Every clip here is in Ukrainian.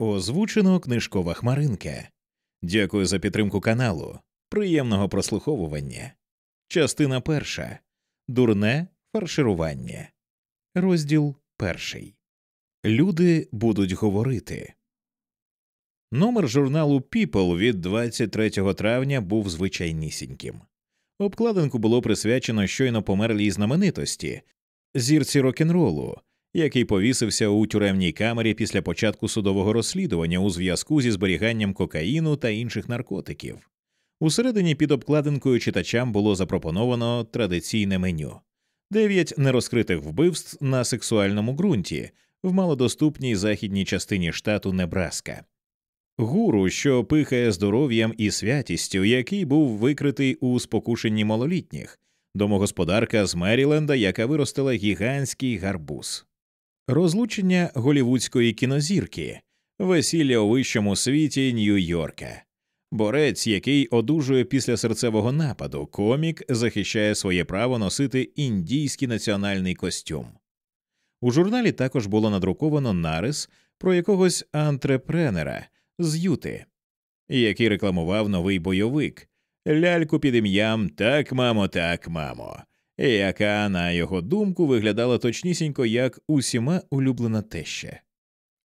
Озвучено книжкова хмаринка. Дякую за підтримку каналу. Приємного прослуховування. Частина перша. Дурне фарширування. Розділ перший. Люди будуть говорити. Номер журналу People від 23 травня був звичайнісіньким. Обкладинку було присвячено щойно померлій знаменитості зірці рок-н-ролу, який повісився у тюремній камері після початку судового розслідування у зв'язку зі зберіганням кокаїну та інших наркотиків. Усередині під обкладинкою читачам було запропоновано традиційне меню дев'ять нерозкритих вбивств на сексуальному ґрунті в малодоступній західній частині штату Небраска. Гуру, що пихає здоров'ям і святістю, який був викритий у спокушенні малолітніх, домогосподарка з Меріленда, яка виростила гігантський гарбуз, розлучення голівудської кінозірки, весілля у вищому світі Нью-Йорка. Борець, який одужує після серцевого нападу, комік захищає своє право носити індійський національний костюм. У журналі також було надруковано нарис про якогось антрепренера з Юти, який рекламував новий бойовик, ляльку під ім'ям Так, мамо, так, мамо, яка, на його думку, виглядала точнісінько як усіма улюблена теща.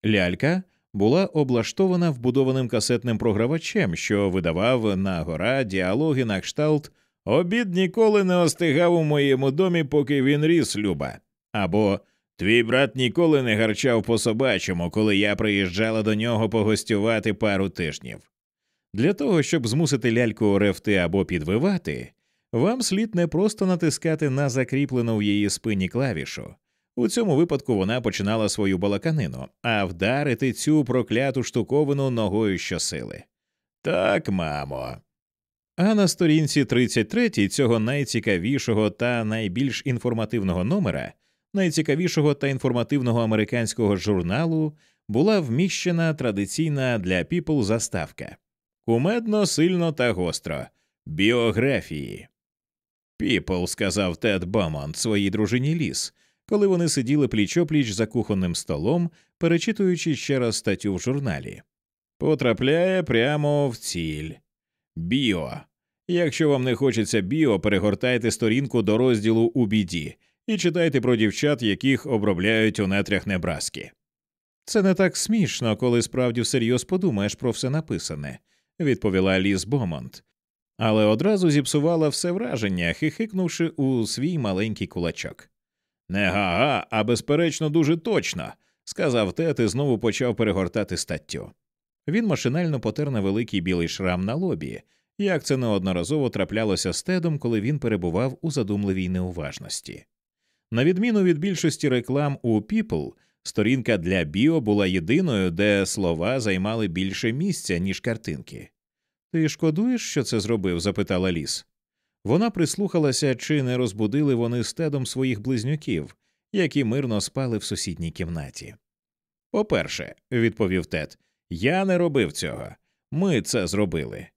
Лялька була облаштована вбудованим касетним програвачем, що видавав на гора діалоги на кшталт Обід ніколи не остигав у моєму домі, поки він ріс, Люба. Або Твій брат ніколи не гарчав по собачому, коли я приїжджала до нього погостювати пару тижнів. Для того, щоб змусити ляльку ревти або підвивати, вам слід не просто натискати на закріплену в її спині клавішу. У цьому випадку вона починала свою балаканину, а вдарити цю прокляту штуковину ногою щосили. Так, мамо. А на сторінці 33 цього найцікавішого та найбільш інформативного номера найцікавішого та інформативного американського журналу була вміщена традиційна для People заставка кумедно, сильно та гостро біографії. People, сказав Тед Бомонт своїй дружині ліс, коли вони сиділи пліч опліч за кухонним столом, перечитуючи ще раз статтю в журналі. Потрапляє прямо в ціль. Біо. Якщо вам не хочеться біо, перегортайте сторінку до розділу у біді і читайте про дівчат, яких обробляють у нетрях Небраски. Це не так смішно, коли справді всерйоз подумаєш про все написане, відповіла Ліз Бомонт, але одразу зіпсувала все враження, хихикнувши у свій маленький кулачок. Не га-га, а безперечно, дуже точно, сказав Тед і знову почав перегортати статтю. Він машинально потер на великий білий шрам на лобі, як це неодноразово траплялося з Тедом, коли він перебував у задумливій неуважності. На відміну від більшості реклам у People, сторінка для біо була єдиною, де слова займали більше місця, ніж картинки. Ти шкодуєш, що це зробив? запитала ліс. Вона прислухалася, чи не розбудили вони з тедом своїх близнюків, які мирно спали в сусідній кімнаті. По перше, відповів Тед, я не робив цього. Ми це зробили.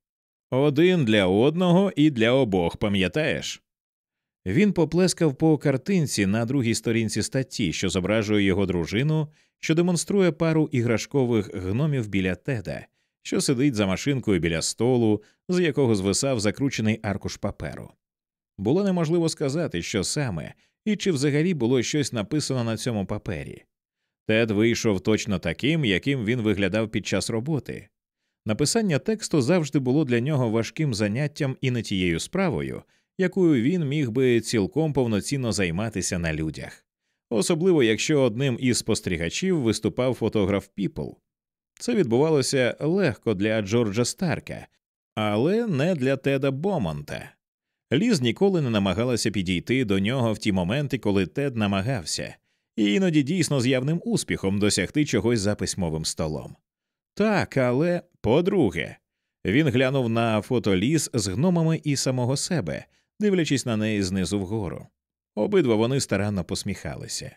Один для одного і для обох, пам'ятаєш? Він поплескав по картинці на другій сторінці статті, що зображує його дружину, що демонструє пару іграшкових гномів біля теда, що сидить за машинкою біля столу, з якого звисав закручений аркуш паперу. Було неможливо сказати, що саме і чи взагалі було щось написано на цьому папері. Тед вийшов точно таким, яким він виглядав під час роботи. Написання тексту завжди було для нього важким заняттям і не тією справою, якою він міг би цілком повноцінно займатися на людях, особливо якщо одним із спостерігачів виступав фотограф Піпл. Це відбувалося легко для Джорджа Старка, але не для Теда Бомонта. Ліз ніколи не намагалася підійти до нього в ті моменти, коли Тед намагався, і іноді дійсно з явним успіхом досягти чогось за письмовим столом. Так, але по-друге, він глянув на фото ліз з гномами і самого себе, дивлячись на неї знизу вгору. Обидва вони старанно посміхалися.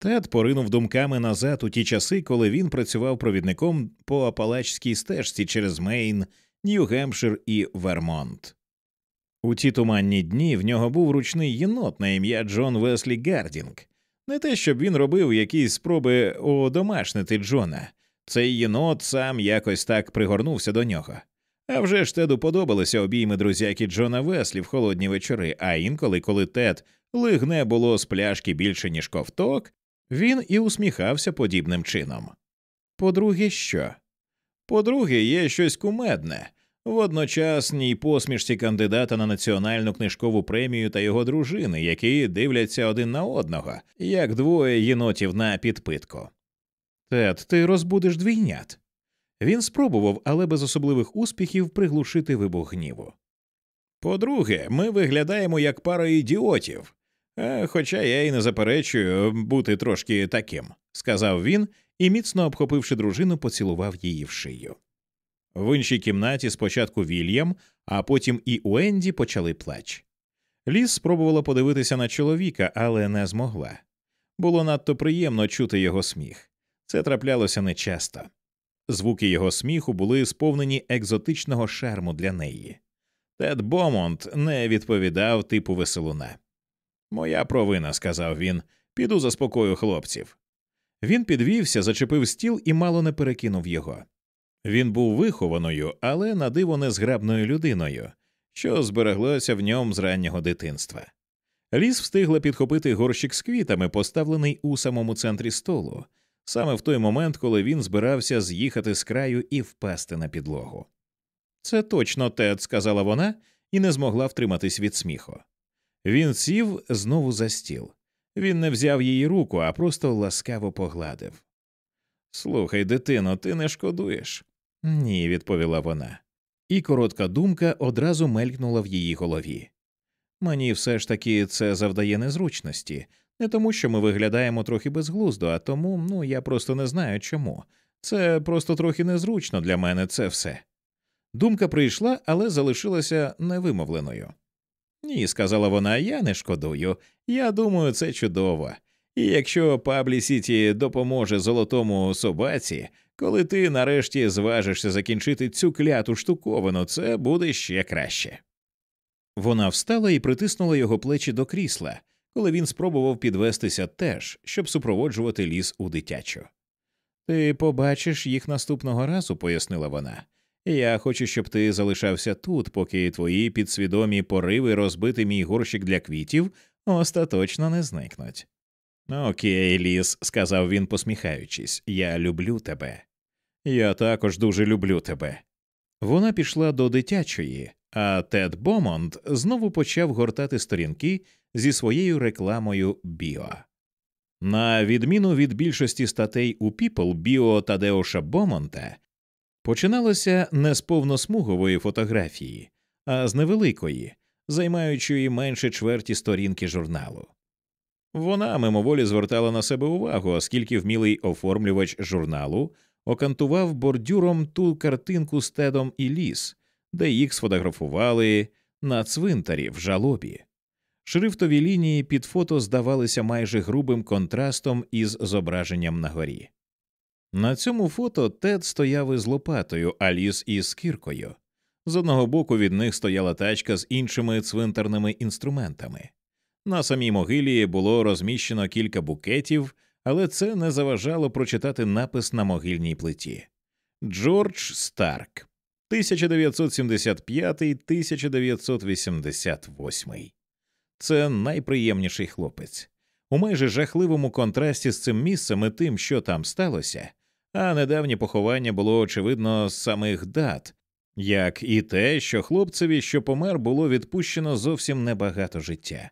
Тед поринув думками назад у ті часи, коли він працював провідником по апалачській стежці через Мейн, Нью-Гемпшир і Вермонт. У ті туманні дні в нього був ручний єнот на ім'я Джон Веслі Гардінг. Не те, щоб він робив якісь спроби одомашнити Джона, Цей єнот сам якось так пригорнувся до нього. А вже ж Теду подобалися обійми друзяки Джона Веслі в холодні вечори, а інколи, коли Тед лигне було з пляшки більше, ніж ковток, він і усміхався подібним чином. По-друге, що? По-друге, є щось кумедне в одночасній посмішці кандидата на національну книжкову премію та його дружини, які дивляться один на одного, як двоє єнотів на підпитку. Тед, ти розбудиш двійнят. Він спробував, але без особливих успіхів приглушити вибух гніву. По-друге, ми виглядаємо як пара ідіотів, хоча я й не заперечую бути трошки таким, сказав він і, міцно обхопивши дружину, поцілував її в шию. В іншій кімнаті спочатку Вільям, а потім і Уенді почали плач. Ліс спробувала подивитися на чоловіка, але не змогла. Було надто приємно чути його сміх. Це траплялося нечасто. Звуки його сміху були сповнені екзотичного шарму для неї. Тед Бомонт не відповідав типу веселуна. Моя провина, сказав він, піду заспокою хлопців. Він підвівся, зачепив стіл і мало не перекинув його. Він був вихованою, але на диво незграбною людиною, що збереглося в ньому з раннього дитинства. Ліс встигла підхопити горщик з квітами, поставлений у самому центрі столу, саме в той момент, коли він збирався з'їхати з краю і впасти на підлогу. Це точно Тед, сказала вона, і не змогла втриматись від сміху. Він сів знову за стіл. Він не взяв її руку, а просто ласкаво погладив. Слухай, дитино, ти не шкодуєш? Ні, відповіла вона. І коротка думка одразу мелькнула в її голові. Мені все ж таки це завдає незручності, не тому, що ми виглядаємо трохи безглуздо, а тому, ну я просто не знаю чому. Це просто трохи незручно для мене це все. Думка прийшла, але залишилася невимовленою. Ні, сказала вона, я не шкодую. Я думаю, це чудово. І якщо Паблі Сіті допоможе золотому собаці, коли ти нарешті зважишся закінчити цю кляту штуковину, це буде ще краще. Вона встала і притиснула його плечі до крісла, коли він спробував підвестися теж, щоб супроводжувати ліс у дитячу. Ти побачиш їх наступного разу, пояснила вона. Я хочу, щоб ти залишався тут, поки твої підсвідомі пориви розбити мій горщик для квітів остаточно не зникнуть. Окей, ліс, сказав він, посміхаючись, я люблю тебе. Я також дуже люблю тебе. Вона пішла до дитячої, а Тед Бомонд знову почав гортати сторінки зі своєю рекламою Біо. На відміну від більшості статей у People, Біо Тадеуша Бомонта починалося не з повносмугової фотографії, а з невеликої, займаючої менше чверті сторінки журналу. Вона мимоволі звертала на себе увагу, оскільки вмілий оформлювач журналу окантував бордюром ту картинку з тедом і ліс, де їх сфотографували на цвинтарі в жалобі. Шрифтові лінії під фото здавалися майже грубим контрастом із зображенням на горі. На цьому фото Тед стояв із лопатою, а ліс із кіркою. З одного боку від них стояла тачка з іншими цвинтарними інструментами. На самій могилі було розміщено кілька букетів, але це не заважало прочитати напис на могильній плиті Джордж Старк, 1975-1988. Це найприємніший хлопець. У майже жахливому контрасті з цим місцем і тим, що там сталося, а недавнє поховання було очевидно з самих дат, як і те, що хлопцеві, що помер, було відпущено зовсім небагато життя.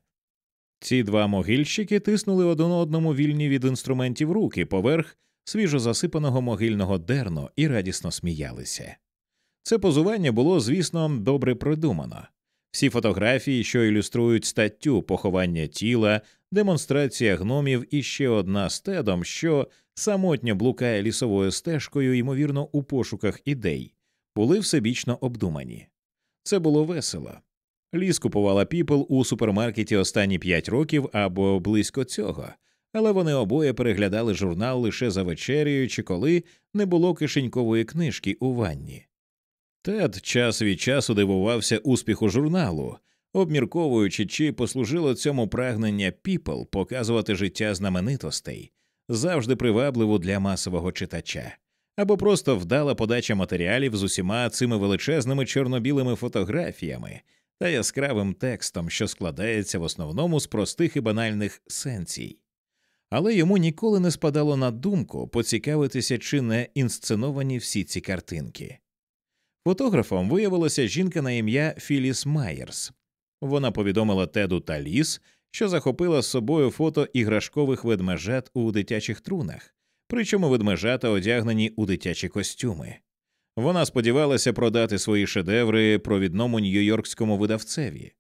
Ці два могильщики тиснули один одному вільні від інструментів руки поверх свіжо засипаного могильного дерну і радісно сміялися. Це позування було, звісно, добре придумано. Всі фотографії, що ілюструють статтю поховання тіла, демонстрація гномів і ще одна з тедом, що самотньо блукає лісовою стежкою, ймовірно, у пошуках ідей, були всебічно обдумані. Це було весело. Ліс купувала піпл у супермаркеті останні п'ять років або близько цього, але вони обоє переглядали журнал лише за вечерею чи коли не було кишенькової книжки у ванні. Тед час від часу дивувався успіху журналу, обмірковуючи, чи послужило цьому прагнення піпл показувати життя знаменитостей, завжди привабливо для масового читача, або просто вдала подача матеріалів з усіма цими величезними чорно-білими фотографіями та яскравим текстом, що складається в основному з простих і банальних сенсій. Але йому ніколи не спадало на думку поцікавитися, чи не інсценовані всі ці картинки. Фотографом виявилася жінка на ім'я Філіс Майерс. Вона повідомила Теду та Ліс, що захопила з собою фото іграшкових ведмежат у дитячих трунах, причому ведмежата одягнені у дитячі костюми. Вона сподівалася продати свої шедеври провідному нью-йоркському видавцеві.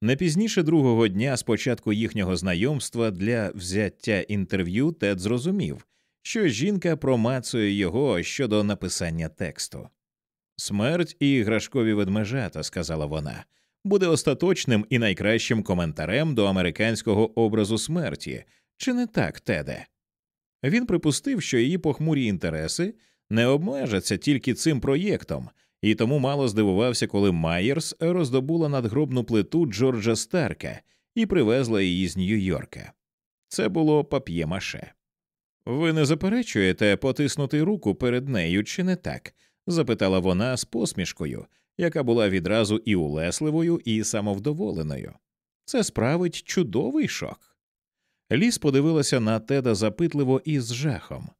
Не пізніше другого дня з початку їхнього знайомства для взяття інтерв'ю Тед зрозумів, що жінка промацує його щодо написання тексту. Смерть і іграшкові ведмежата, сказала вона, буде остаточним і найкращим коментарем до американського образу смерті, чи не так, Теде? Він припустив, що її похмурі інтереси не обмежаться тільки цим проєктом, і тому мало здивувався, коли Майерс роздобула надгробну плиту Джорджа Старка і привезла її з Нью-Йорка. Це було пап'є-маше. Ви не заперечуєте потиснути руку перед нею, чи не так? запитала вона з посмішкою, яка була відразу і улесливою, і самовдоволеною. Це справить чудовий шок. Ліс подивилася на теда запитливо і з жахом.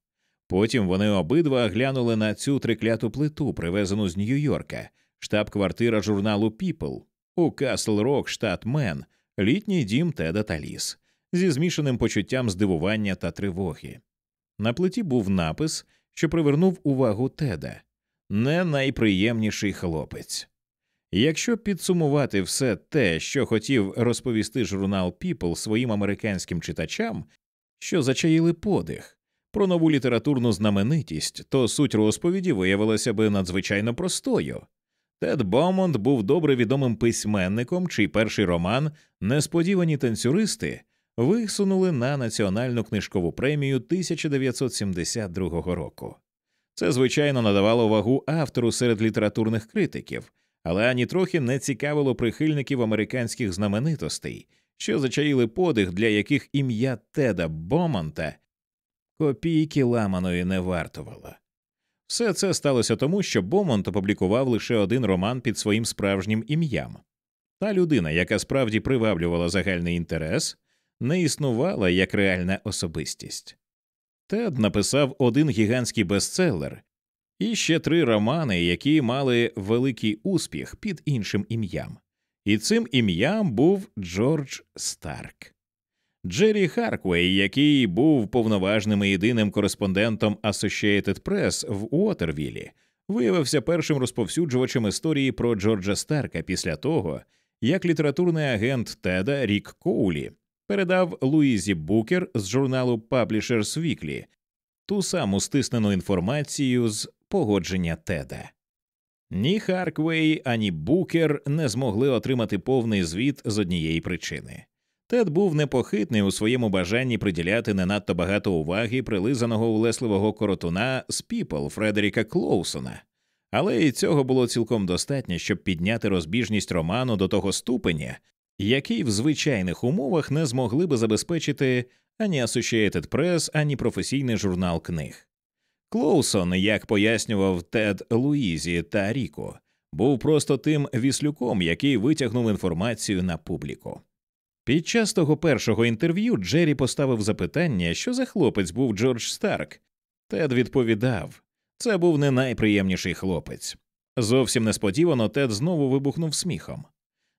Потім вони обидва глянули на цю трикляту плиту, привезену з Нью-Йорка, штаб-квартира журналу People у Касл Рок, штат Мен, літній дім Теда та Ліс, зі змішаним почуттям здивування та тривоги. На плиті був напис, що привернув увагу Теда не найприємніший хлопець. Якщо підсумувати все те, що хотів розповісти журнал People своїм американським читачам, що зачаїли подих про нову літературну знаменитість, то суть розповіді виявилася би надзвичайно простою. Тед Бомонд був добре відомим письменником, чий перший роман Несподівані танцюристи висунули на національну книжкову премію 1972 року. Це, звичайно, надавало вагу автору серед літературних критиків, але ані трохи не цікавило прихильників американських знаменитостей, що зачаїли подих, для яких ім'я Теда Бомонта копійки ламаної не вартувало. Все це сталося тому, що Бомонт опублікував лише один роман під своїм справжнім ім'ям. Та людина, яка справді приваблювала загальний інтерес, не існувала як реальна особистість. Тед написав один гігантський бестселер і ще три романи, які мали великий успіх під іншим ім'ям. І цим ім'ям був Джордж Старк. Джері Харквей, який був повноважним і єдиним кореспондентом Associated Press в Уотервілі, виявився першим розповсюджувачем історії про Джорджа Старка після того, як літературний агент Теда Рік Коулі передав Луїзі Букер з журналу Publishers Weekly ту саму стиснену інформацію з погодження Теда. Ні Харквей, ані Букер не змогли отримати повний звіт з однієї причини. Тед був непохитний у своєму бажанні приділяти не надто багато уваги прилизаного улесливого коротуна з People Фредеріка Клоусона, але і цього було цілком достатньо, щоб підняти розбіжність роману до того ступеня, який в звичайних умовах не змогли би забезпечити ані Associated Press, ані професійний журнал книг. Клоусон, як пояснював Тед Луїзі та Ріку, був просто тим віслюком, який витягнув інформацію на публіку. Під час того першого інтерв'ю Джері поставив запитання, що за хлопець був Джордж Старк. Тед відповідав це був не найприємніший хлопець. Зовсім несподівано Тед знову вибухнув сміхом.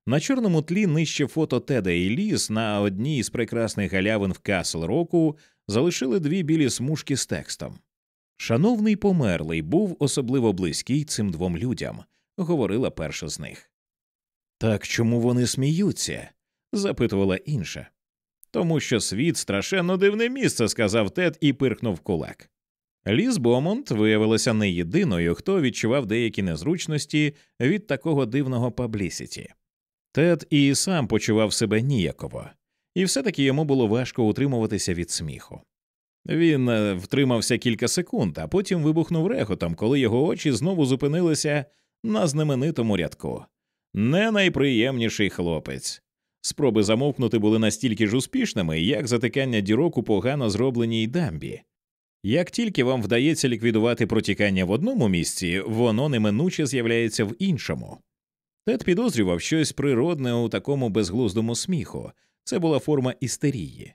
На чорному тлі нижче фото Теда і Ліс на одній з прекрасних галявин в Касл Року залишили дві білі смужки з текстом. Шановний померлий був особливо близький цим двом людям, говорила перша з них. Так чому вони сміються? запитувала інша. Тому що світ страшенно дивне місце, сказав Тед і пирхнув кулак. Ліз Бомонт виявилася не єдиною, хто відчував деякі незручності від такого дивного паблісіті. Тед і сам почував себе ніяково, і все таки йому було важко утримуватися від сміху. Він е, втримався кілька секунд, а потім вибухнув реготом, коли його очі знову зупинилися на знаменитому рядку. Не найприємніший хлопець. Спроби замовкнути були настільки ж успішними, як затикання дірок у погано зробленій дамбі. Як тільки вам вдається ліквідувати протікання в одному місці, воно неминуче з'являється в іншому. Тед підозрював щось природне у такому безглуздому сміху це була форма істерії.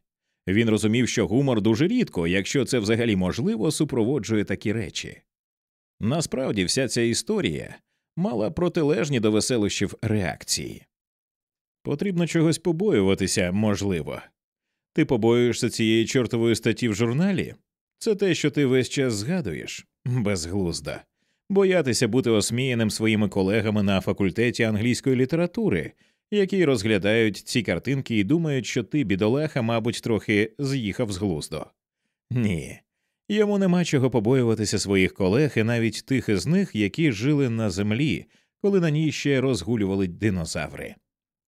Він розумів, що гумор дуже рідко, якщо це взагалі можливо, супроводжує такі речі. Насправді, вся ця історія мала протилежні до веселощів реакції. Потрібно чогось побоюватися, можливо. Ти побоюєшся цієї чортової статті в журналі? Це те, що ти весь час згадуєш, безглузда. Боятися бути осміяним своїми колегами на факультеті англійської літератури, які розглядають ці картинки і думають, що ти, бідолеха, мабуть, трохи з'їхав з глузду. Ні, йому нема чого побоюватися своїх колег і навіть тих із них, які жили на землі, коли на ній ще розгулювали динозаври.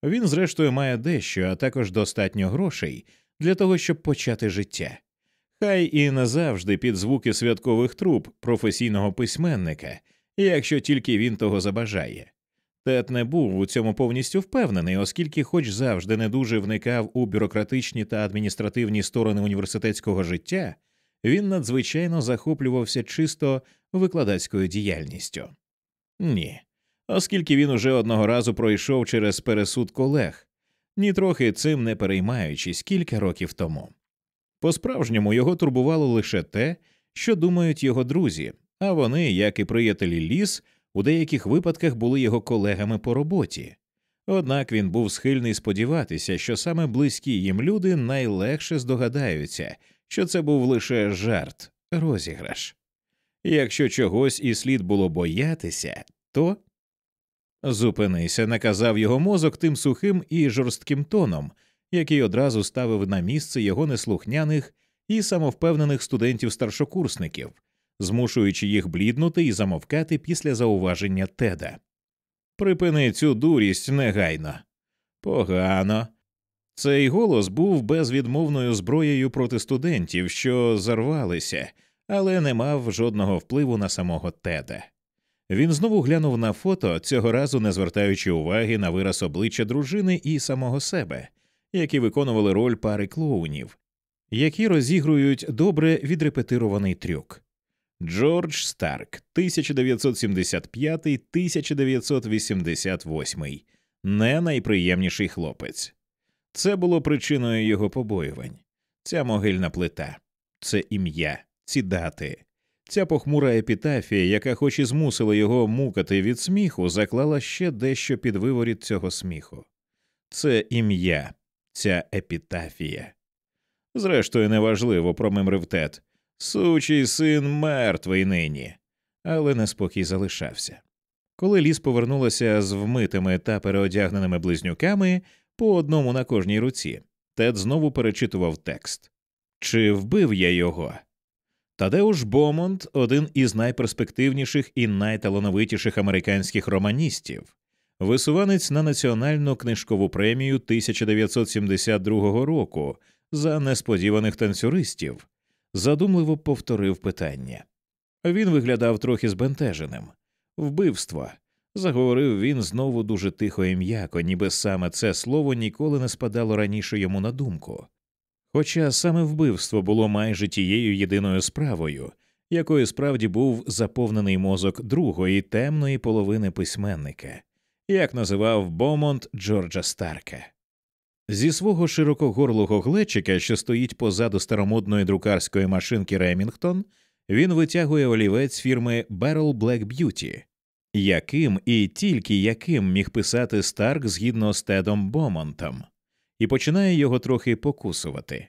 Він, зрештою, має дещо, а також достатньо грошей для того, щоб почати життя. Хай і не завжди під звуки святкових труб професійного письменника, якщо тільки він того забажає. Тед не був у цьому повністю впевнений, оскільки, хоч завжди не дуже вникав у бюрократичні та адміністративні сторони університетського життя, він надзвичайно захоплювався чисто викладацькою діяльністю. Ні, оскільки він уже одного разу пройшов через пересуд колег, нітрохи цим не переймаючись кілька років тому. По справжньому його турбувало лише те, що думають його друзі, а вони, як і приятелі ліс, у деяких випадках були його колегами по роботі. Однак він був схильний сподіватися, що саме близькі їм люди найлегше здогадаються, що це був лише жарт, розіграш. Якщо чогось і слід було боятися, то зупинися, наказав його мозок тим сухим і жорстким тоном, який одразу ставив на місце його неслухняних і самовпевнених студентів-старшокурсників, змушуючи їх бліднути і замовкати після зауваження теда. Припини цю дурість негайно. Погано. Цей голос був безвідмовною зброєю проти студентів, що зарвалися, але не мав жодного впливу на самого теда. Він знову глянув на фото, цього разу не звертаючи уваги на вираз обличчя дружини і самого себе, які виконували роль пари клоунів, які розігрують добре відрепетирований трюк. Джордж Старк, 1975-1988, не найприємніший хлопець. Це було причиною його побоювань. Ця могильна плита, це ім'я, ці дати. Ця похмура епітафія, яка, хоч і змусила його мукати від сміху, заклала ще дещо під виворіт цього сміху. Це ім'я, ця епітафія. Зрештою, неважливо, промимрив Тед. Сучий син мертвий нині, але неспокій залишався. Коли ліс повернулася з вмитими та переодягненими близнюками по одному на кожній руці, Тед знову перечитував текст Чи вбив я його? Тадеуш Бомонт один із найперспективніших і найталановитіших американських романістів, висуванець на національну книжкову премію 1972 року за несподіваних танцюристів, задумливо повторив питання. Він виглядав трохи збентеженим. Вбивство. Заговорив він знову дуже тихо і м'яко, ніби саме це слово ніколи не спадало раніше йому на думку. Хоча саме вбивство було майже тією єдиною справою, якою справді був заповнений мозок другої темної половини письменника, як називав Бомонт Джорджа Старка. Зі свого широкогорлого глечика, що стоїть позаду старомодної друкарської машинки Ремінгтон, він витягує олівець фірми Barrel Black Beauty, яким і тільки яким міг писати Старк згідно з Тедом Бомонтом, і починає його трохи покусувати.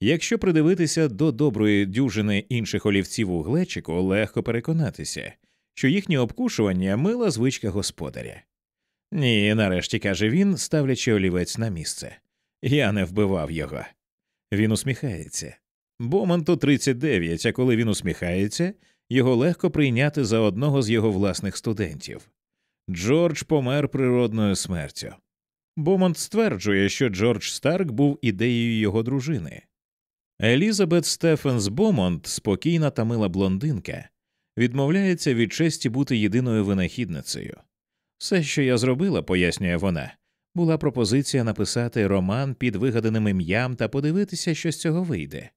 Якщо придивитися до доброї дюжини інших олівців у глечику, легко переконатися, що їхнє обкушування мила звичка господаря. Ні, нарешті каже він, ставлячи олівець на місце. Я не вбивав його. Він усміхається. Бомонту 39, а коли він усміхається, його легко прийняти за одного з його власних студентів. Джордж помер природною смертю. Бомонт стверджує, що Джордж Старк був ідеєю його дружини. Елізабет Стефенс Бомонт, спокійна та мила блондинка, відмовляється від честі бути єдиною винахідницею. Все, що я зробила, пояснює вона, була пропозиція написати роман під вигаданим ім'ям та подивитися, що з цього вийде.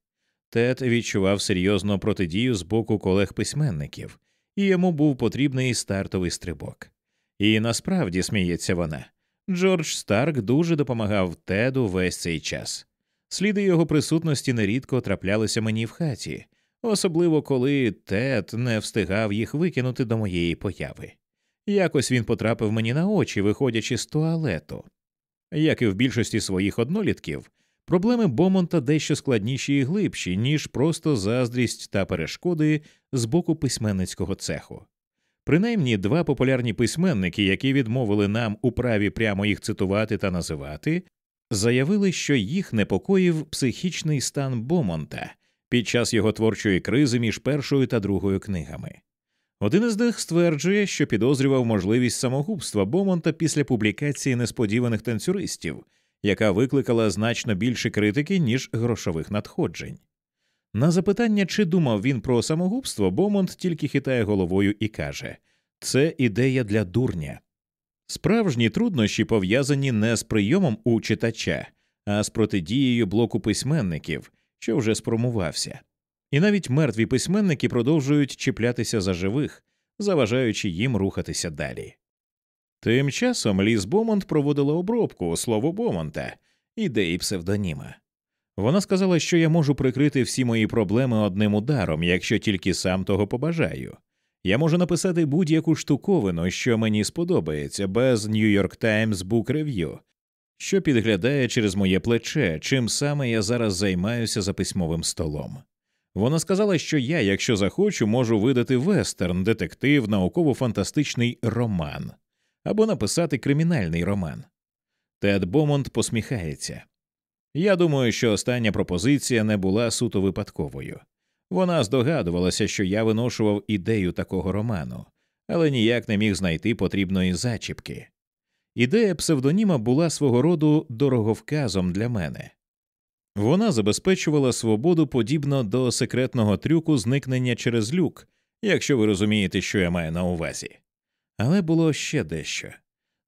Тед відчував серйозну протидію з боку колег письменників, і йому був потрібний стартовий стрибок. І насправді сміється вона. Джордж Старк дуже допомагав Теду весь цей час. Сліди його присутності нерідко траплялися мені в хаті, особливо коли Тед не встигав їх викинути до моєї появи. Якось він потрапив мені на очі, виходячи з туалету. Як і в більшості своїх однолітків, проблеми Бомонта дещо складніші і глибші, ніж просто заздрість та перешкоди з боку письменницького цеху. Принаймні два популярні письменники, які відмовили нам у праві прямо їх цитувати та називати, заявили, що їх непокоїв психічний стан Бомонта під час його творчої кризи між першою та другою книгами. Один із них стверджує, що підозрював можливість самогубства Бомонта після публікації несподіваних танцюристів, яка викликала значно більше критики, ніж грошових надходжень. На запитання, чи думав він про самогубство, Бомонт тільки хитає головою і каже це ідея для дурня. Справжні труднощі пов'язані не з прийомом у читача, а з протидією блоку письменників, що вже спромувався. І навіть мертві письменники продовжують чіплятися за живих, заважаючи їм рухатися далі. Тим часом Ліз Бомонт проводила обробку слово Бомонта, ідеї псевдоніма. Вона сказала, що я можу прикрити всі мої проблеми одним ударом, якщо тільки сам того побажаю. Я можу написати будь-яку штуковину, що мені сподобається, без New York Times Book Review, що підглядає через моє плече, чим саме я зараз займаюся за письмовим столом. Вона сказала, що я, якщо захочу, можу видати вестерн, детектив, науково-фантастичний роман або написати кримінальний роман. Тед Бомонд посміхається. Я думаю, що остання пропозиція не була суто випадковою. Вона здогадувалася, що я виношував ідею такого роману, але ніяк не міг знайти потрібної зачіпки. Ідея псевдоніма була свого роду дороговказом для мене. Вона забезпечувала свободу подібно до секретного трюку зникнення через люк, якщо ви розумієте, що я маю на увазі. Але було ще дещо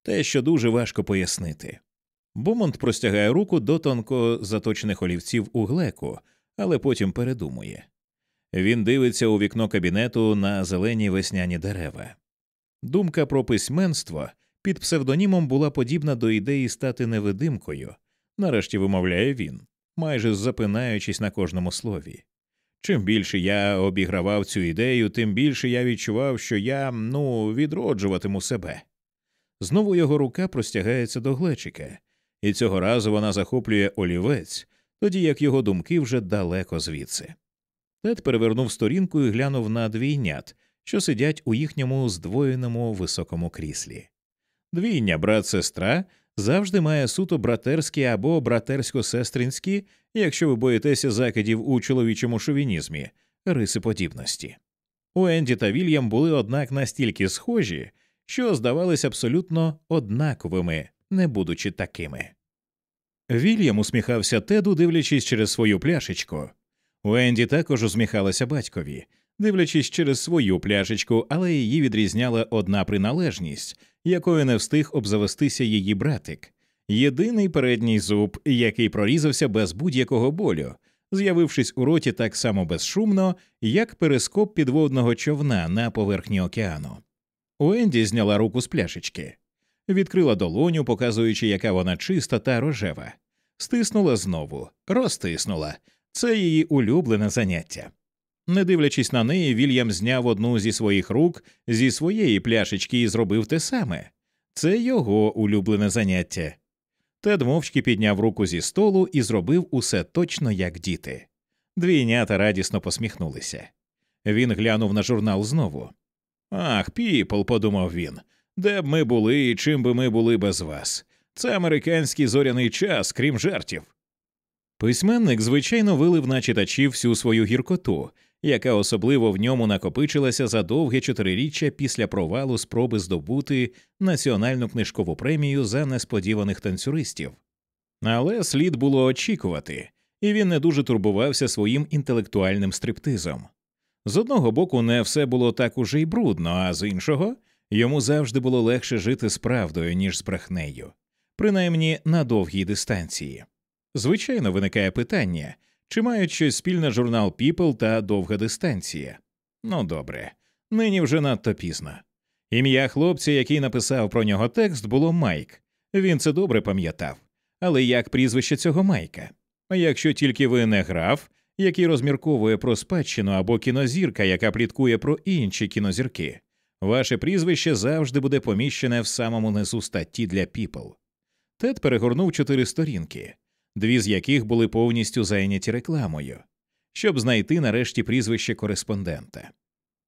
те, що дуже важко пояснити. Бомонт простягає руку до тонко заточених олівців у глеку, але потім передумує. Він дивиться у вікно кабінету на зелені весняні дерева. Думка про письменство під псевдонімом була подібна до ідеї стати невидимкою, нарешті вимовляє він, майже запинаючись на кожному слові. Чим більше я обігравав цю ідею, тим більше я відчував, що я ну, відроджуватиму себе. Знову його рука простягається до глечика, і цього разу вона захоплює олівець, тоді як його думки вже далеко звідси. Тед перевернув сторінку і глянув на двійнят, що сидять у їхньому здвоєному високому кріслі. Двійня брат сестра завжди має суто братерські або братерсько-сестринські, якщо ви боїтеся закидів у чоловічому шовінізмі, риси подібності. У Енді та Вільям були, однак, настільки схожі, що здавались абсолютно однаковими, не будучи такими. Вільям усміхався Теду, дивлячись через свою пляшечку. У Енді також усміхалася батькові, дивлячись через свою пляшечку, але її відрізняла одна приналежність, якою не встиг обзавестися її братик, єдиний передній зуб, який прорізався без будь-якого болю, з'явившись у роті так само безшумно, як перископ підводного човна на поверхні океану. У Енді зняла руку з пляшечки, відкрила долоню, показуючи, яка вона чиста та рожева, стиснула знову, розтиснула. Це її улюблене заняття. Не дивлячись на неї, Вільям зняв одну зі своїх рук зі своєї пляшечки і зробив те саме. Це його улюблене заняття. Тед мовчки підняв руку зі столу і зробив усе точно як діти. Двійнята радісно посміхнулися. Він глянув на журнал знову. Ах, піпл, подумав він, де б ми були і чим би ми були без вас. Це американський зоряний час, крім жартів. Письменник, звичайно, вилив на читачів всю свою гіркоту, яка особливо в ньому накопичилася за довге чотириріччя після провалу спроби здобути національну книжкову премію за несподіваних танцюристів. Але слід було очікувати, і він не дуже турбувався своїм інтелектуальним стриптизом. З одного боку, не все було так уже й брудно, а з іншого йому завжди було легше жити з правдою, ніж з брехнею, принаймні на довгій дистанції. Звичайно, виникає питання, Чи мають щось спільне журнал People та довга дистанція? Ну добре, нині вже надто пізно. Ім'я хлопця, який написав про нього текст, було Майк. Він це добре пам'ятав. Але як прізвище цього Майка? Якщо тільки ви не граф, який розмірковує про спадщину або кінозірка, яка пліткує про інші кінозірки, ваше прізвище завжди буде поміщене в самому низу статті для People. Тед перегорнув чотири сторінки, дві з яких були повністю зайняті рекламою, щоб знайти нарешті прізвище кореспондента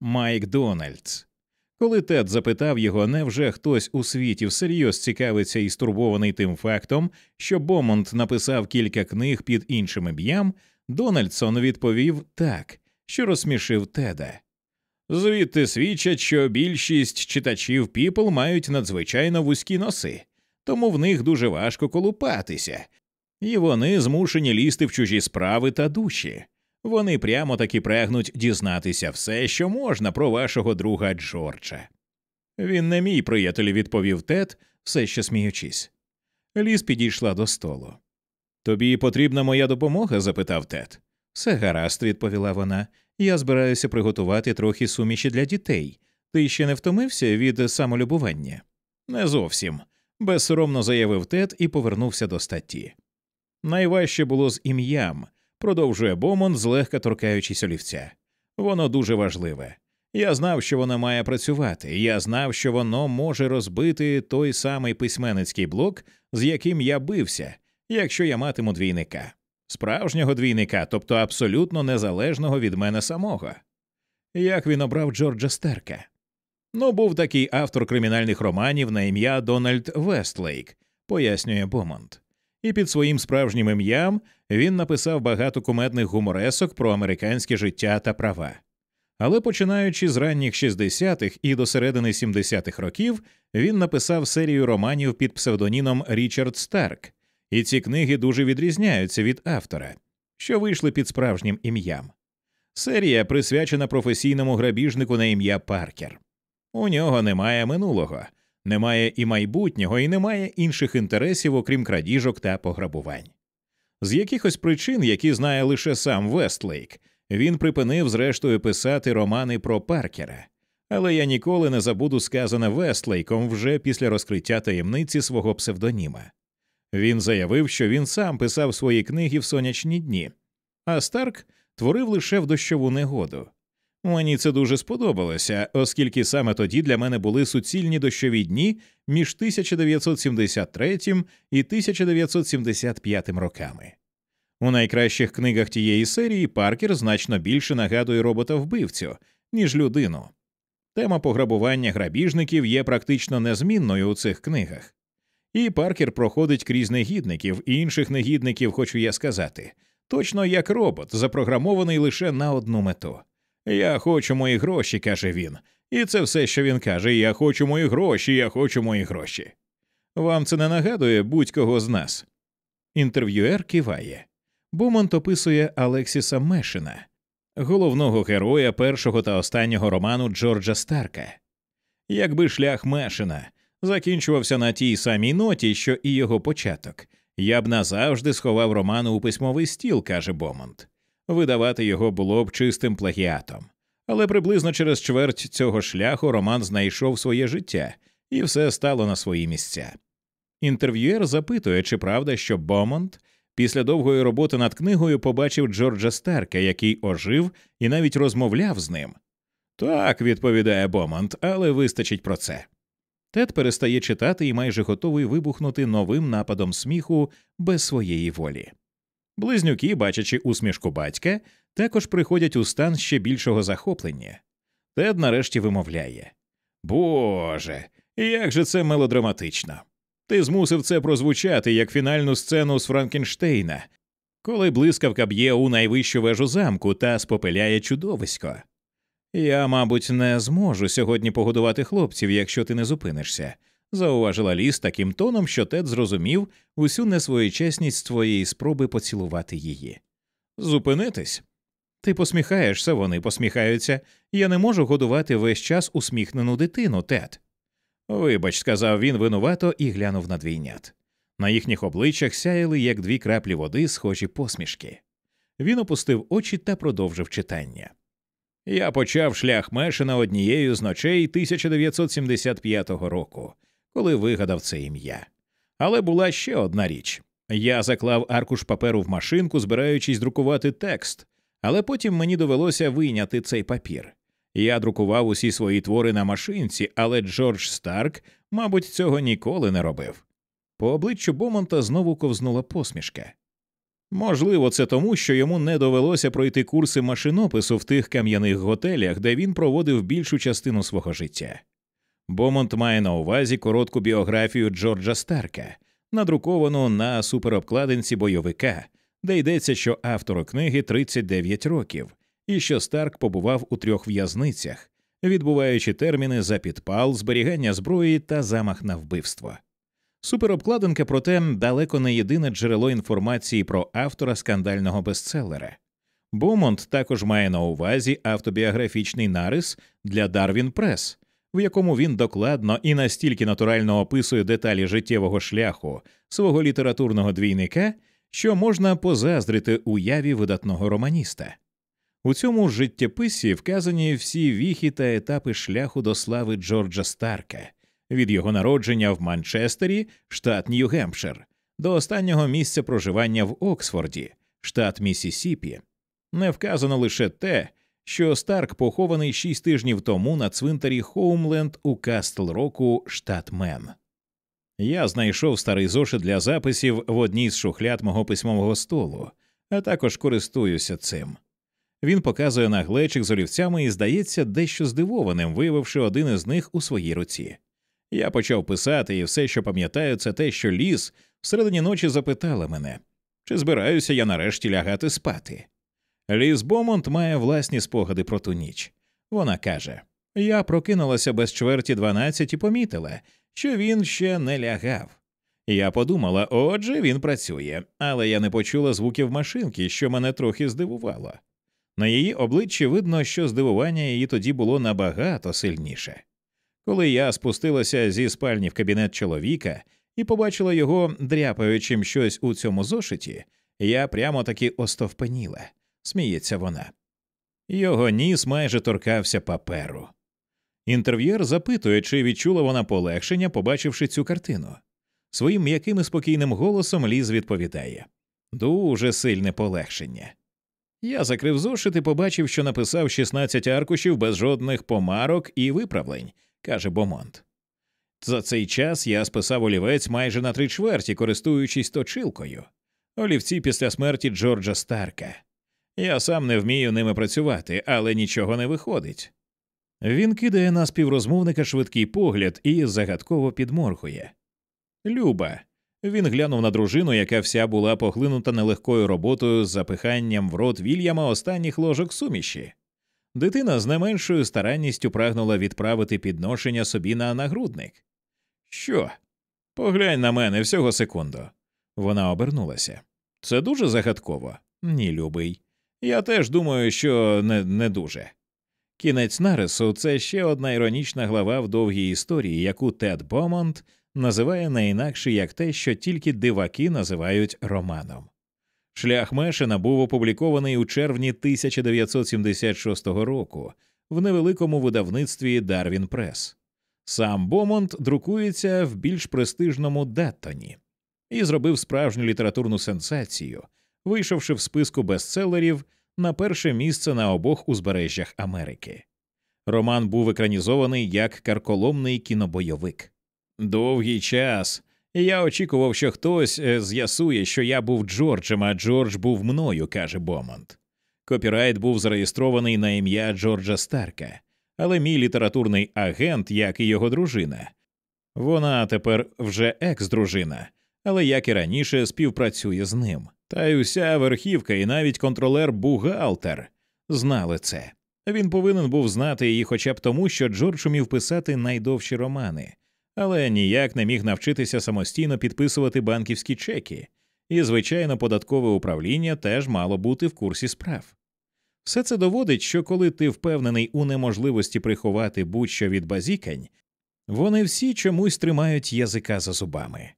Майк Дональдс. Коли Тед запитав його, невже хтось у світі всерйоз цікавиться і стурбований тим фактом, що Бомонд написав кілька книг під іншим ім'ям, Дональдсон відповів так, що розсмішив Теда. Звідти свідчать, що більшість читачів People мають надзвичайно вузькі носи, тому в них дуже важко колупатися, і вони змушені лізти в чужі справи та душі. Вони прямо таки прагнуть дізнатися все, що можна про вашого друга Джорджа. Він не мій приятель, відповів Тед, все ще сміючись. Ліс підійшла до столу. Тобі потрібна моя допомога? запитав Тед. Все гаразд, відповіла вона. Я збираюся приготувати трохи суміші для дітей. Ти ще не втомився від самолюбування? Не зовсім, безсоромно заявив Тед і повернувся до статті. Найважче було з ім'ям, продовжує Бомон, злегка торкаючись олівця. Воно дуже важливе. Я знав, що воно має працювати, я знав, що воно може розбити той самий письменницький блок, з яким я бився, якщо я матиму двійника, справжнього двійника, тобто абсолютно незалежного від мене самого. Як він обрав Джорджа Стерка? Ну, був такий автор кримінальних романів на ім'я Дональд Вестлейк, пояснює Бомонт і під своїм справжнім ім'ям він написав багато кумедних гуморесок про американське життя та права. Але починаючи з ранніх 60-х і до середини 70-х років, він написав серію романів під псевдонімом Річард Старк, і ці книги дуже відрізняються від автора, що вийшли під справжнім ім'ям. Серія присвячена професійному грабіжнику на ім'я Паркер. У нього немає минулого, немає і майбутнього, і немає інших інтересів, окрім крадіжок та пограбувань. З якихось причин, які знає лише сам Вестлейк, він припинив зрештою писати романи про Паркера, але я ніколи не забуду сказане Вестлейком вже після розкриття таємниці свого псевдоніма. Він заявив, що він сам писав свої книги в сонячні дні, а Старк творив лише в дощову негоду. Мені це дуже сподобалося, оскільки саме тоді для мене були суцільні дощові дні між 1973 і 1975 роками. У найкращих книгах тієї серії Паркер значно більше нагадує робота вбивцю, ніж людину. Тема пограбування грабіжників є практично незмінною у цих книгах. І Паркер проходить крізь негідників і інших негідників, хочу я сказати, точно як робот, запрограмований лише на одну мету. Я хочу мої гроші, каже він. І це все, що він каже. Я хочу мої гроші, я хочу мої гроші. Вам це не нагадує будь-кого з нас. Інтерв'юер киває. Бумонт описує Алексіса Мешина, головного героя першого та останнього роману Джорджа Старка. Якби шлях Мешина закінчувався на тій самій ноті, що і його початок, я б назавжди сховав роману у письмовий стіл, каже Бомонт видавати його було б чистим плагіатом. Але приблизно через чверть цього шляху Роман знайшов своє життя, і все стало на свої місця. Інтерв'юєр запитує, чи правда, що Бомонт після довгої роботи над книгою побачив Джорджа Старка, який ожив і навіть розмовляв з ним. Так, відповідає Бомонт, але вистачить про це. Тед перестає читати і майже готовий вибухнути новим нападом сміху без своєї волі. Близнюки, бачачи усмішку батька, також приходять у стан ще більшого захоплення. Тед нарешті вимовляє Боже, як же це мелодраматично! Ти змусив це прозвучати як фінальну сцену з Франкенштейна, коли блискавка б'є у найвищу вежу замку та спопиляє чудовисько. Я, мабуть, не зможу сьогодні погодувати хлопців, якщо ти не зупинишся, зауважила ліс таким тоном, що Тед зрозумів усю несвоєчесність твоєї спроби поцілувати її. Зупинитись? Ти посміхаєшся, вони посміхаються. Я не можу годувати весь час усміхнену дитину, Тед. Вибач, сказав він винувато і глянув на двійнят. На їхніх обличчях сяяли, як дві краплі води, схожі посмішки. Він опустив очі та продовжив читання. Я почав шлях Мешена однією з ночей 1975 року, коли вигадав це ім'я. Але була ще одна річ я заклав аркуш паперу в машинку, збираючись друкувати текст, але потім мені довелося вийняти цей папір. Я друкував усі свої твори на машинці, але Джордж Старк, мабуть, цього ніколи не робив. По обличчю Бомонта знову ковзнула посмішка. Можливо, це тому, що йому не довелося пройти курси машинопису в тих кам'яних готелях, де він проводив більшу частину свого життя. Бомонт має на увазі коротку біографію Джорджа Старка, надруковану на суперобкладинці бойовика, де йдеться, що автору книги 39 років, і що Старк побував у трьох в'язницях, відбуваючи терміни за підпал, зберігання зброї та замах на вбивство. Суперобкладинка, проте, далеко не єдине джерело інформації про автора скандального бестселера. Бомонт також має на увазі автобіографічний нарис для Дарвін Прес, в якому він докладно і настільки натурально описує деталі життєвого шляху свого літературного двійника, що можна позаздрити уяві видатного романіста. У цьому життєписі вказані всі віхи та етапи шляху до слави Джорджа Старка від його народження в Манчестері, штат Нью-Гемпшир, до останнього місця проживання в Оксфорді, штат Міссісіпі. Не вказано лише те, що Старк похований шість тижнів тому на цвинтарі Хоумленд у Кастл Року, штат Мен. Я знайшов старий зошит для записів в одній з шухляд мого письмового столу, а також користуюся цим. Він показує на глечик з олівцями і здається дещо здивованим, виявивши один із них у своїй руці. Я почав писати, і все, що пам'ятаю, це те, що ліс всередині ночі запитала мене, чи збираюся я нарешті лягати спати. Ліс Бомонт має власні спогади про ту ніч. Вона каже Я прокинулася без чверті дванадцять і помітила, що він ще не лягав. Я подумала, отже, він працює, але я не почула звуків машинки, що мене трохи здивувало. На її обличчі видно, що здивування її тоді було набагато сильніше. Коли я спустилася зі спальні в кабінет чоловіка і побачила його дряпаючим щось у цьому зошиті, я прямо таки остовпеніла, сміється вона. Його ніс майже торкався паперу. Інтерв'єр запитує, чи відчула вона полегшення, побачивши цю картину. Своїм м'яким і спокійним голосом ліз відповідає дуже сильне полегшення. Я закрив зошит і побачив, що написав 16 аркушів без жодних помарок і виправлень, каже Бомонт. За цей час я списав олівець майже на три чверті, користуючись точилкою. Олівці після смерті Джорджа Старка. Я сам не вмію ними працювати, але нічого не виходить. Він кидає на співрозмовника швидкий погляд і загадково підморгує. Люба. Він глянув на дружину, яка вся була поглинута нелегкою роботою з запиханням в рот Вільяма останніх ложок суміші. Дитина з не меншою старанністю прагнула відправити підношення собі на нагрудник. Що? Поглянь на мене всього секунду. Вона обернулася. Це дуже загадково. Ні, любий. Я теж думаю, що не, не дуже. Кінець нарису це ще одна іронічна глава в довгій історії, яку Тед Бомонт називає не інакше як те, що тільки диваки називають романом. Шлях Мешена був опублікований у червні 1976 року в невеликому видавництві Дарвін Прес. Сам Бомонт друкується в більш престижному Даттоні і зробив справжню літературну сенсацію, вийшовши в списку бестселерів на перше місце на обох узбережжях Америки. Роман був екранізований як карколомний кінобойовик. Довгий час я очікував, що хтось е, з'ясує, що я був Джорджем, а Джордж був мною, каже Бомонт. Копірайт був зареєстрований на ім'я Джорджа Старка, але мій літературний агент, як і його дружина. Вона тепер вже екс-дружина, але як і раніше співпрацює з ним. Та й уся верхівка, і навіть контролер бухгалтер знали це. Він повинен був знати її хоча б тому, що Джордж умів писати найдовші романи, але ніяк не міг навчитися самостійно підписувати банківські чеки, і, звичайно, податкове управління теж мало бути в курсі справ. Все це доводить, що коли ти впевнений у неможливості приховати будь-що від базікань, вони всі чомусь тримають язика за зубами.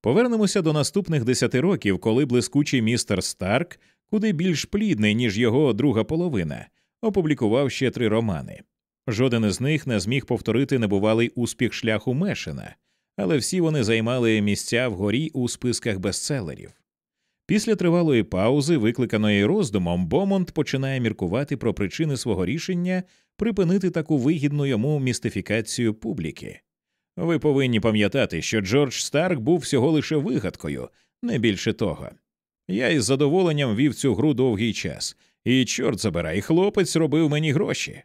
Повернемося до наступних десяти років, коли блискучий містер Старк куди більш плідний, ніж його друга половина, опублікував ще три романи. Жоден із них не зміг повторити небувалий успіх шляху Мешина, але всі вони займали місця вгорі у списках бестселерів. Після тривалої паузи, викликаної роздумом, Бомонт починає міркувати про причини свого рішення припинити таку вигідну йому містифікацію публіки. Ви повинні пам'ятати, що Джордж Старк був всього лише вигадкою, не більше того. Я із задоволенням вів цю гру довгий час, і, чорт забирай, хлопець робив мені гроші.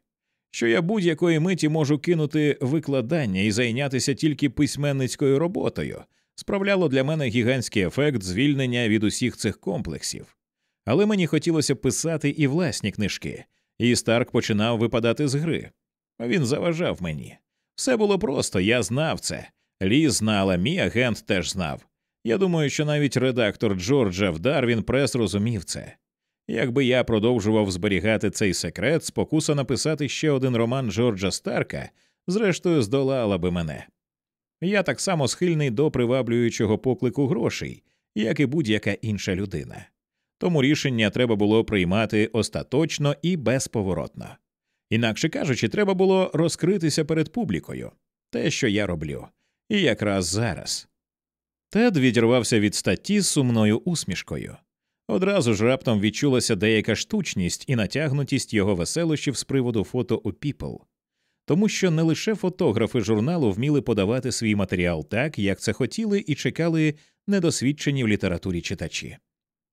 Що я будь-якої миті можу кинути викладання і зайнятися тільки письменницькою роботою, справляло для мене гігантський ефект звільнення від усіх цих комплексів. Але мені хотілося писати і власні книжки, і Старк починав випадати з гри. Він заважав мені. Все було просто, я знав це. Лі знала, мій агент теж знав. Я думаю, що навіть редактор Джорджа в Дарвін Прес розумів це. Якби я продовжував зберігати цей секрет, спокуса написати ще один роман Джорджа Старка, зрештою, здолала би мене. Я так само схильний до приваблюючого поклику грошей, як і будь-яка інша людина. Тому рішення треба було приймати остаточно і безповоротно. Інакше кажучи, треба було розкритися перед публікою те, що я роблю, і якраз зараз. Тед відірвався від статті з сумною усмішкою. Одразу ж раптом відчулася деяка штучність і натягнутість його веселощів з приводу фото у People. тому що не лише фотографи журналу вміли подавати свій матеріал так, як це хотіли і чекали недосвідчені в літературі читачі.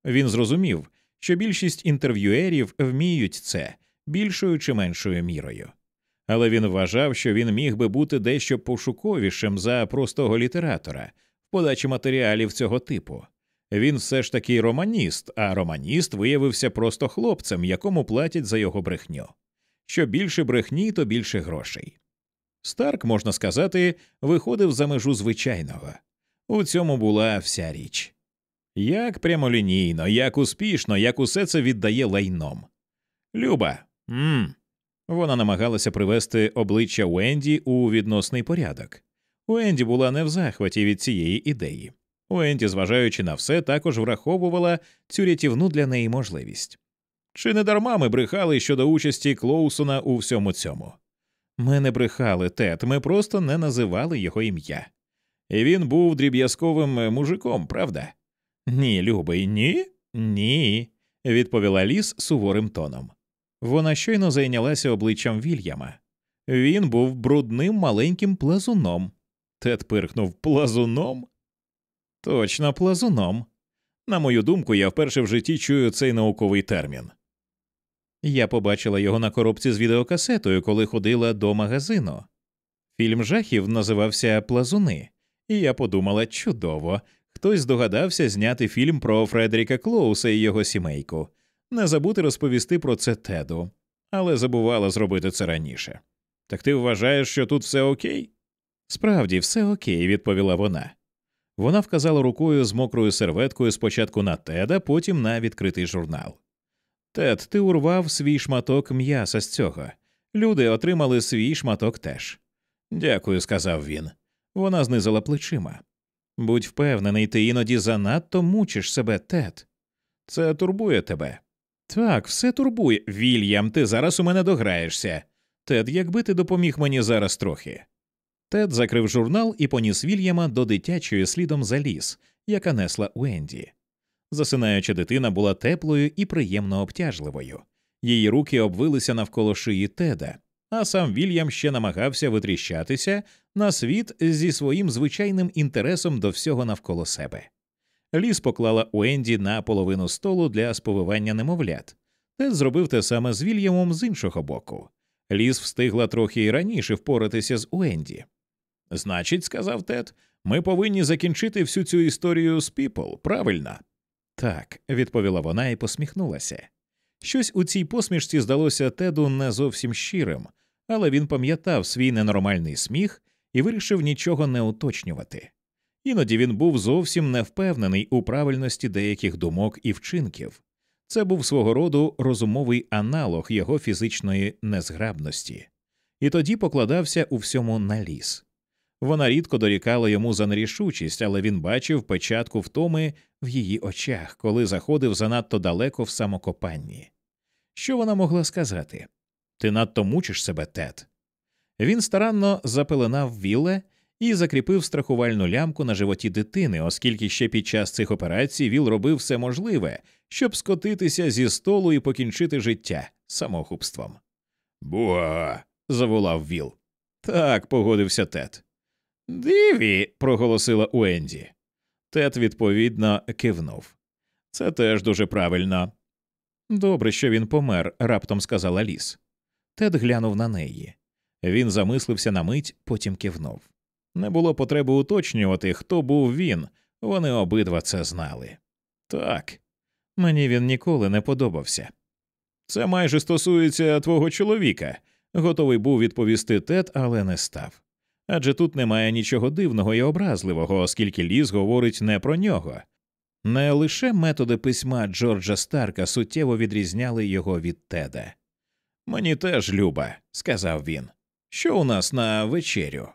Він зрозумів, що більшість інтерв'юерів вміють це більшою чи меншою мірою. Але він вважав, що він міг би бути дещо пошуковішим за простого літератора в подачі матеріалів цього типу. Він все ж таки романіст, а романіст виявився просто хлопцем, якому платять за його брехню. Що більше брехні, то більше грошей. Старк, можна сказати, виходив за межу звичайного. У цьому була вся річ. Як прямолінійно, як успішно, як усе це віддає лайном. Люба, мм. Вона намагалася привести обличчя Уенді у відносний порядок. Уенді була не в захваті від цієї ідеї. Уенді, зважаючи на все, також враховувала цю рятівну для неї можливість. Чи не дарма ми брехали щодо участі Клоусона у всьому цьому? Ми не брехали, Тед, ми просто не називали його ім'я. І він був дріб'язковим мужиком, правда? Ні, любий, ні? Ні, відповіла ліс суворим тоном. Вона щойно зайнялася обличчям Вільяма. Він був брудним маленьким плазуном. Тед пирхнув плазуном. Точно, плазуном. На мою думку, я вперше в житті чую цей науковий термін. Я побачила його на коробці з відеокасетою, коли ходила до магазину. Фільм жахів називався Плазуни, і я подумала чудово, хтось здогадався зняти фільм про Фредеріка Клоуса і його сімейку, не забути розповісти про це Теду, але забувала зробити це раніше. Так ти вважаєш, що тут все окей? Справді, все окей, відповіла вона. Вона вказала рукою з мокрою серветкою спочатку на Теда, потім на відкритий журнал. Тед, ти урвав свій шматок м'яса з цього. Люди отримали свій шматок теж. Дякую, сказав він. Вона знизила плечима. Будь впевнений, ти іноді занадто мучиш себе, Тед. Це турбує тебе. Так, все турбує. Вільям, ти зараз у мене дограєшся. Тед, якби ти допоміг мені зараз трохи. Тед закрив журнал і поніс Вільяма до дитячої слідом за ліс, яка несла Уенді. Засинаюча дитина була теплою і приємно обтяжливою. Її руки обвилися навколо шиї Теда, а сам Вільям ще намагався витріщатися на світ зі своїм звичайним інтересом до всього навколо себе. Ліс поклала Уенді на половину столу для сповивання немовлят. Тед зробив те саме з Вільямом з іншого боку. Ліс встигла трохи і раніше впоратися з Уенді. Значить, сказав Тед, ми повинні закінчити всю цю історію з Піпл, правильно? Так, відповіла вона і посміхнулася. Щось у цій посмішці здалося Теду не зовсім щирим, але він пам'ятав свій ненормальний сміх і вирішив нічого не уточнювати. Іноді він був зовсім не впевнений у правильності деяких думок і вчинків. Це був свого роду розумовий аналог його фізичної незграбності, і тоді покладався у всьому на ліс. Вона рідко дорікала йому за нерішучість, але він бачив печатку втоми в її очах, коли заходив занадто далеко в самокопанні. Що вона могла сказати? Ти надто мучиш себе, Тед. Він старанно запеленав віле і закріпив страхувальну лямку на животі дитини, оскільки ще під час цих операцій Віл робив все можливе, щоб скотитися зі столу і покінчити життя самогубством. Буа. заволав Віл. Так, погодився Тед. Диві. проголосила Уенді. Тед відповідно кивнув. Це теж дуже правильно. Добре, що він помер, раптом сказала ліс. Тед глянув на неї. Він замислився на мить, потім кивнув. Не було потреби уточнювати, хто був він, вони обидва це знали. Так, мені він ніколи не подобався. Це майже стосується твого чоловіка, готовий був відповісти Тед, але не став. Адже тут немає нічого дивного і образливого, оскільки ліс говорить не про нього. Не лише методи письма Джорджа Старка суттєво відрізняли його від Теда. Мені теж люба, сказав він. Що у нас на вечерю?